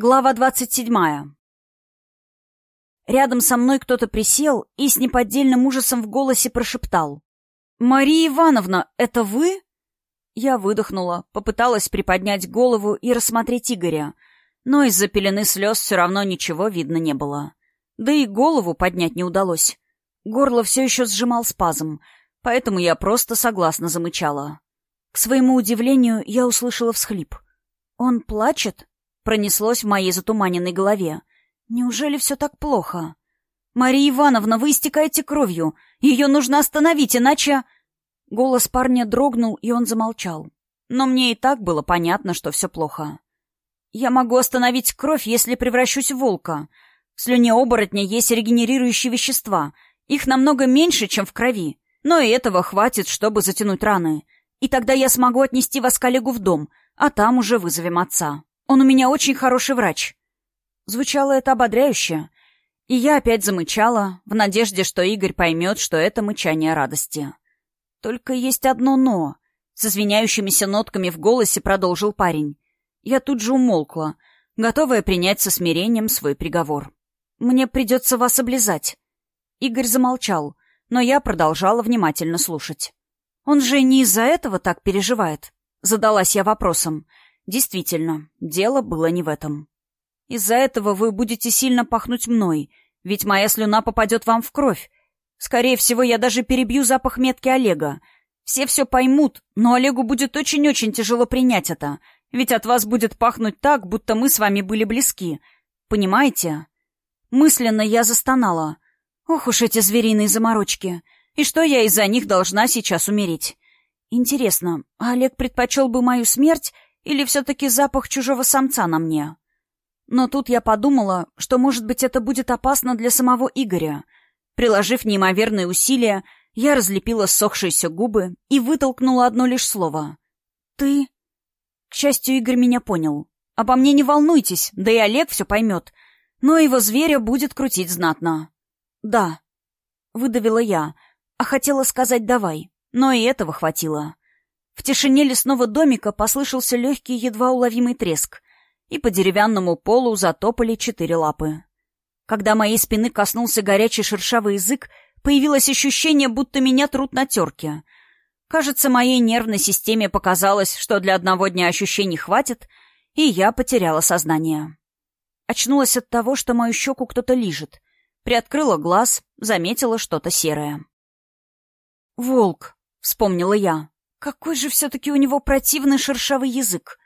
Глава двадцать седьмая. Рядом со мной кто-то присел и с неподдельным ужасом в голосе прошептал. «Мария Ивановна, это вы?» Я выдохнула, попыталась приподнять голову и рассмотреть Игоря, но из-за пелены слез все равно ничего видно не было. Да и голову поднять не удалось. Горло все еще сжимал спазм, поэтому я просто согласно замычала. К своему удивлению, я услышала всхлип. «Он плачет?» Пронеслось в моей затуманенной голове. Неужели все так плохо? «Мария Ивановна, вы истекаете кровью. Ее нужно остановить, иначе...» Голос парня дрогнул, и он замолчал. Но мне и так было понятно, что все плохо. «Я могу остановить кровь, если превращусь в волка. В слюне оборотня есть регенерирующие вещества. Их намного меньше, чем в крови. Но и этого хватит, чтобы затянуть раны. И тогда я смогу отнести вас к в дом, а там уже вызовем отца». Он у меня очень хороший врач». Звучало это ободряюще, и я опять замычала, в надежде, что Игорь поймет, что это мычание радости. Только есть одно «но». С извиняющимися нотками в голосе продолжил парень. Я тут же умолкла, готовая принять со смирением свой приговор. «Мне придется вас облизать». Игорь замолчал, но я продолжала внимательно слушать. «Он же не из-за этого так переживает?» Задалась я вопросом. Действительно, дело было не в этом. Из-за этого вы будете сильно пахнуть мной, ведь моя слюна попадет вам в кровь. Скорее всего, я даже перебью запах метки Олега. Все все поймут, но Олегу будет очень-очень тяжело принять это, ведь от вас будет пахнуть так, будто мы с вами были близки. Понимаете? Мысленно я застонала. Ох уж эти звериные заморочки. И что я из-за них должна сейчас умереть? Интересно, а Олег предпочел бы мою смерть или все-таки запах чужого самца на мне? Но тут я подумала, что, может быть, это будет опасно для самого Игоря. Приложив неимоверные усилия, я разлепила ссохшиеся губы и вытолкнула одно лишь слово. «Ты...» К счастью, Игорь меня понял. «Обо мне не волнуйтесь, да и Олег все поймет. Но его зверя будет крутить знатно». «Да», — выдавила я, а хотела сказать «давай», но и этого хватило. В тишине лесного домика послышался легкий, едва уловимый треск, и по деревянному полу затопали четыре лапы. Когда моей спины коснулся горячий шершавый язык, появилось ощущение, будто меня трут на терке. Кажется, моей нервной системе показалось, что для одного дня ощущений хватит, и я потеряла сознание. Очнулась от того, что мою щеку кто-то лижет. Приоткрыла глаз, заметила что-то серое. «Волк», — вспомнила я. Какой же все-таки у него противный шершавый язык.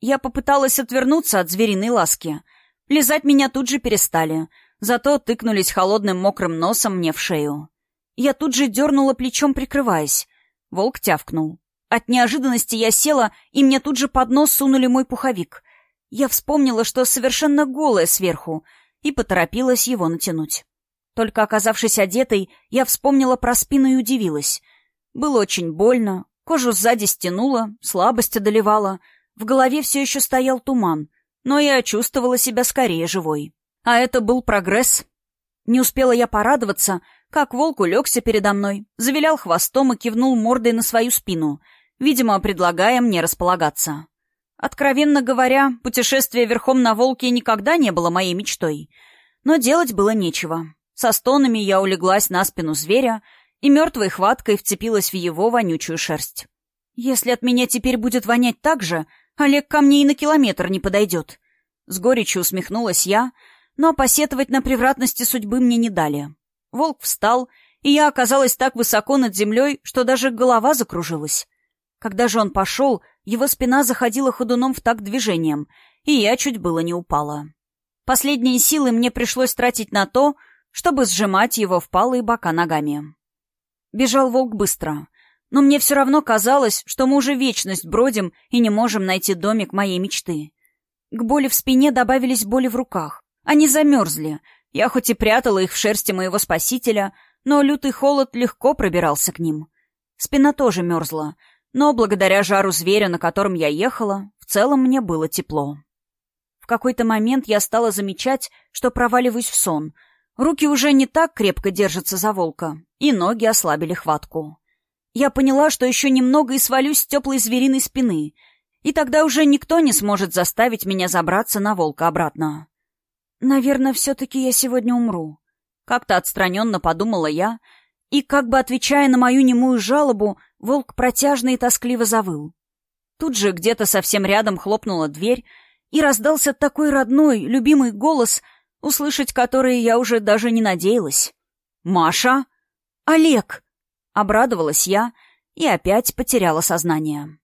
Я попыталась отвернуться от звериной ласки. Лизать меня тут же перестали, зато тыкнулись холодным мокрым носом мне в шею. Я тут же дернула плечом, прикрываясь. Волк тявкнул. От неожиданности я села, и мне тут же под нос сунули мой пуховик. Я вспомнила, что совершенно голая сверху, и поторопилась его натянуть. Только оказавшись одетой, я вспомнила про спину и удивилась. Было очень больно, Кожу сзади стянуло, слабость одолевала. В голове все еще стоял туман, но я чувствовала себя скорее живой. А это был прогресс. Не успела я порадоваться, как волк улегся передо мной, завилял хвостом и кивнул мордой на свою спину, видимо, предлагая мне располагаться. Откровенно говоря, путешествие верхом на волке никогда не было моей мечтой. Но делать было нечего. Со стонами я улеглась на спину зверя и мертвой хваткой вцепилась в его вонючую шерсть. «Если от меня теперь будет вонять так же, Олег ко мне и на километр не подойдет». С горечью усмехнулась я, но посетовать на превратности судьбы мне не дали. Волк встал, и я оказалась так высоко над землей, что даже голова закружилась. Когда же он пошел, его спина заходила ходуном в такт движением, и я чуть было не упала. Последние силы мне пришлось тратить на то, чтобы сжимать его впалые бока ногами. Бежал волк быстро. Но мне все равно казалось, что мы уже вечность бродим и не можем найти домик моей мечты. К боли в спине добавились боли в руках. Они замерзли. Я хоть и прятала их в шерсти моего спасителя, но лютый холод легко пробирался к ним. Спина тоже мерзла, но благодаря жару зверя, на котором я ехала, в целом мне было тепло. В какой-то момент я стала замечать, что проваливаюсь в сон — Руки уже не так крепко держатся за волка, и ноги ослабили хватку. Я поняла, что еще немного и свалюсь с теплой звериной спины, И тогда уже никто не сможет заставить меня забраться на волка обратно. Наверное, все-таки я сегодня умру. Как-то отстраненно подумала я, и, как бы отвечая на мою немую жалобу, волк протяжно и тоскливо завыл. Тут же где-то совсем рядом хлопнула дверь, и раздался такой родной, любимый голос, услышать который я уже даже не надеялась. «Маша?» «Олег!» — обрадовалась я и опять потеряла сознание.